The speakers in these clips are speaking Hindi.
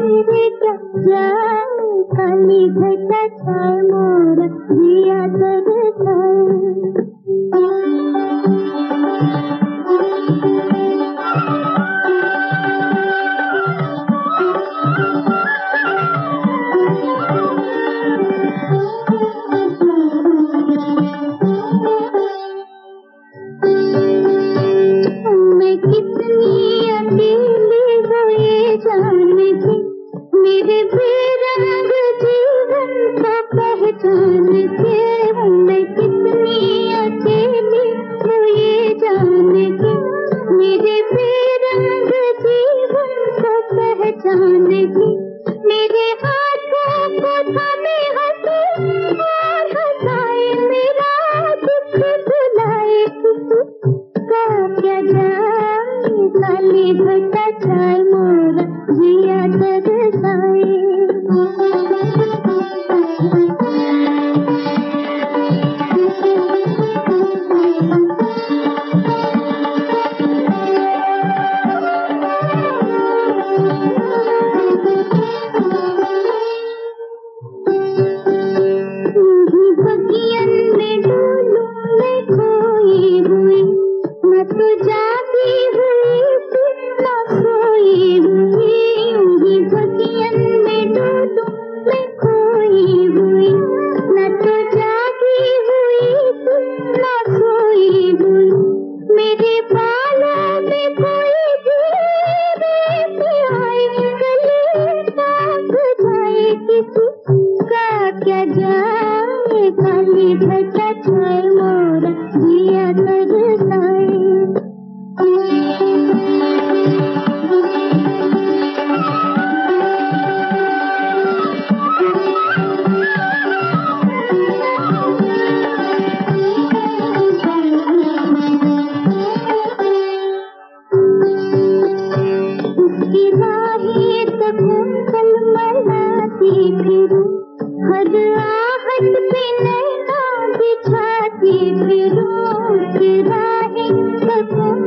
कलिघट मोर मो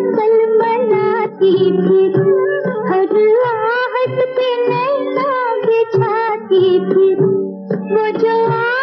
मनाती फिर हर आहट पे बिछाती फिर वो जो आ